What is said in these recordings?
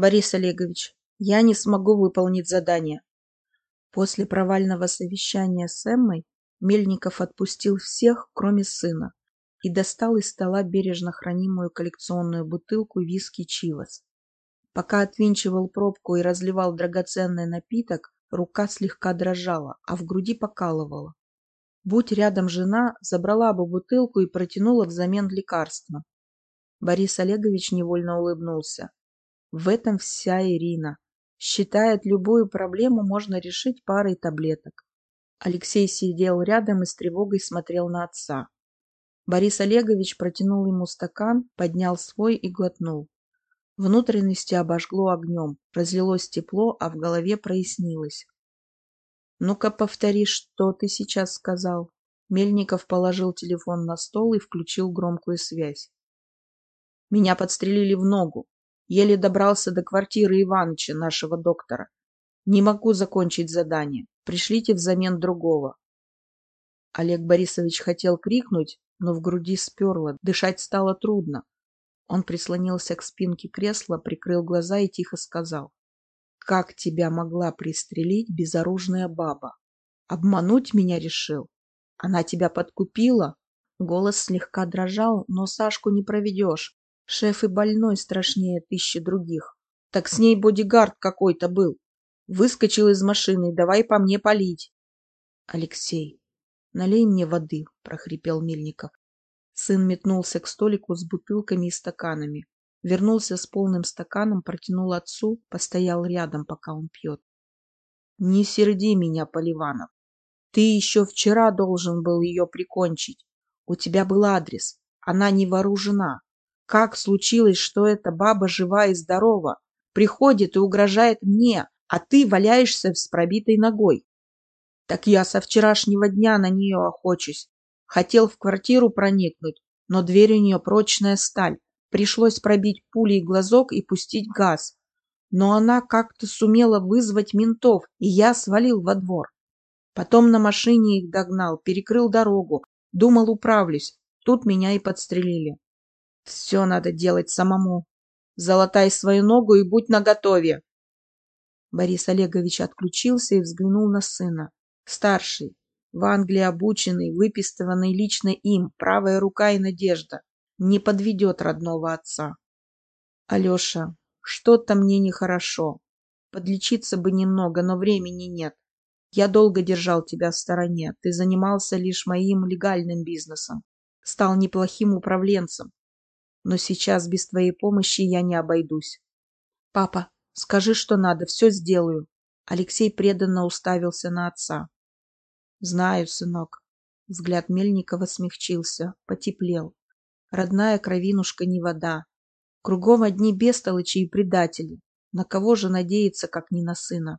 Борис Олегович, я не смогу выполнить задание. После провального совещания с Эммой Мельников отпустил всех, кроме сына, и достал из стола бережно хранимую коллекционную бутылку виски Чивас. Пока отвинчивал пробку и разливал драгоценный напиток, рука слегка дрожала, а в груди покалывала. Будь рядом жена, забрала бы бутылку и протянула взамен лекарства. Борис Олегович невольно улыбнулся. В этом вся Ирина. Считает, любую проблему можно решить парой таблеток. Алексей сидел рядом и с тревогой смотрел на отца. Борис Олегович протянул ему стакан, поднял свой и глотнул. Внутренности обожгло огнем, разлилось тепло, а в голове прояснилось. «Ну-ка повтори, что ты сейчас сказал». Мельников положил телефон на стол и включил громкую связь. «Меня подстрелили в ногу. Еле добрался до квартиры Иваныча, нашего доктора. Не могу закончить задание. Пришлите взамен другого». Олег Борисович хотел крикнуть, но в груди сперло, дышать стало трудно. Он прислонился к спинке кресла, прикрыл глаза и тихо сказал. Как тебя могла пристрелить безоружная баба? Обмануть меня решил? Она тебя подкупила? Голос слегка дрожал, но Сашку не проведешь. Шеф и больной страшнее тысячи других. Так с ней бодигард какой-то был. Выскочил из машины, давай по мне палить. Алексей, налей мне воды, прохрипел Мельников. Сын метнулся к столику с бутылками и стаканами. Вернулся с полным стаканом, протянул отцу, постоял рядом, пока он пьет. Не серди меня, Поливанов. Ты еще вчера должен был ее прикончить. У тебя был адрес. Она не вооружена. Как случилось, что эта баба жива и здорова? Приходит и угрожает мне, а ты валяешься с пробитой ногой. Так я со вчерашнего дня на нее охочусь. Хотел в квартиру проникнуть, но дверь у нее прочная сталь. Пришлось пробить пулей глазок и пустить газ. Но она как-то сумела вызвать ментов, и я свалил во двор. Потом на машине их догнал, перекрыл дорогу. Думал, управлюсь. Тут меня и подстрелили. Все надо делать самому. Золотай свою ногу и будь наготове. Борис Олегович отключился и взглянул на сына. Старший, в Англии обученный, выпистыванный лично им, правая рука и надежда не подведет родного отца. Алеша, что-то мне нехорошо. Подлечиться бы немного, но времени нет. Я долго держал тебя в стороне. Ты занимался лишь моим легальным бизнесом. Стал неплохим управленцем. Но сейчас без твоей помощи я не обойдусь. Папа, скажи, что надо, все сделаю. Алексей преданно уставился на отца. Знаю, сынок. Взгляд Мельникова смягчился, потеплел. Родная кровинушка не вода. Кругом одни бестолочи и предатели. На кого же надеяться, как не на сына?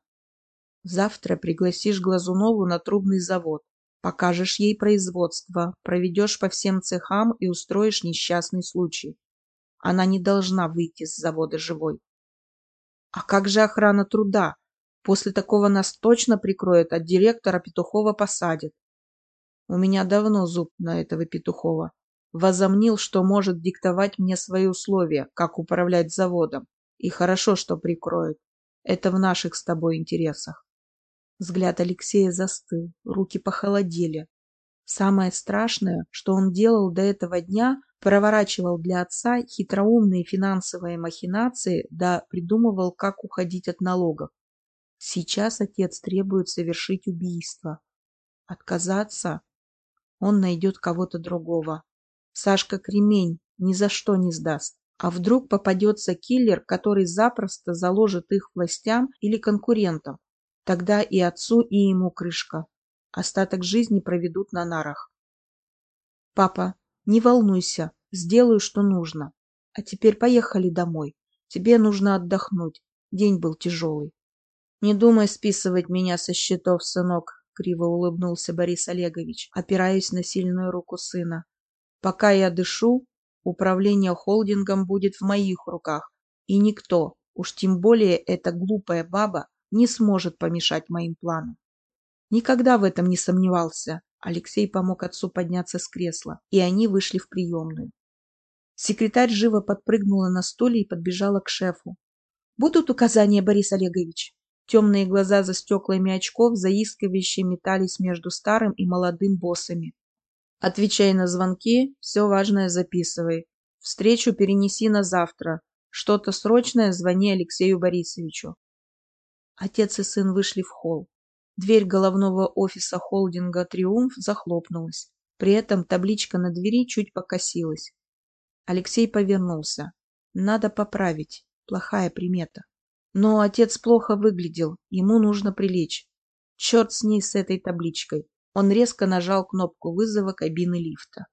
Завтра пригласишь Глазунову на трубный завод. Покажешь ей производство, проведешь по всем цехам и устроишь несчастный случай. Она не должна выйти с завода живой. А как же охрана труда? После такого нас точно прикроют, от директора Петухова посадят. У меня давно зуб на этого Петухова возомнил, что может диктовать мне свои условия, как управлять заводом. И хорошо, что прикроют. Это в наших с тобой интересах. Взгляд Алексея застыл, руки похолодели. Самое страшное, что он делал до этого дня, проворачивал для отца хитроумные финансовые махинации, да придумывал, как уходить от налогов. Сейчас отец требует совершить убийство. Отказаться? Он найдет кого-то другого. Сашка Кремень ни за что не сдаст. А вдруг попадется киллер, который запросто заложит их властям или конкурентам? Тогда и отцу, и ему крышка. Остаток жизни проведут на нарах. Папа, не волнуйся, сделаю, что нужно. А теперь поехали домой. Тебе нужно отдохнуть. День был тяжелый. Не думай списывать меня со счетов, сынок, криво улыбнулся Борис Олегович, опираясь на сильную руку сына. Пока я дышу, управление холдингом будет в моих руках, и никто, уж тем более эта глупая баба, не сможет помешать моим планам. Никогда в этом не сомневался. Алексей помог отцу подняться с кресла, и они вышли в приемную. Секретарь живо подпрыгнула на стуле и подбежала к шефу. Будут указания, Борис Олегович? Темные глаза за стеклами очков заискивающе метались между старым и молодым боссами. Отвечай на звонки, все важное записывай. Встречу перенеси на завтра. Что-то срочное звони Алексею Борисовичу. Отец и сын вышли в холл. Дверь головного офиса холдинга «Триумф» захлопнулась. При этом табличка на двери чуть покосилась. Алексей повернулся. Надо поправить. Плохая примета. Но отец плохо выглядел. Ему нужно прилечь. Черт с ней, с этой табличкой. Он резко нажал кнопку вызова кабины лифта.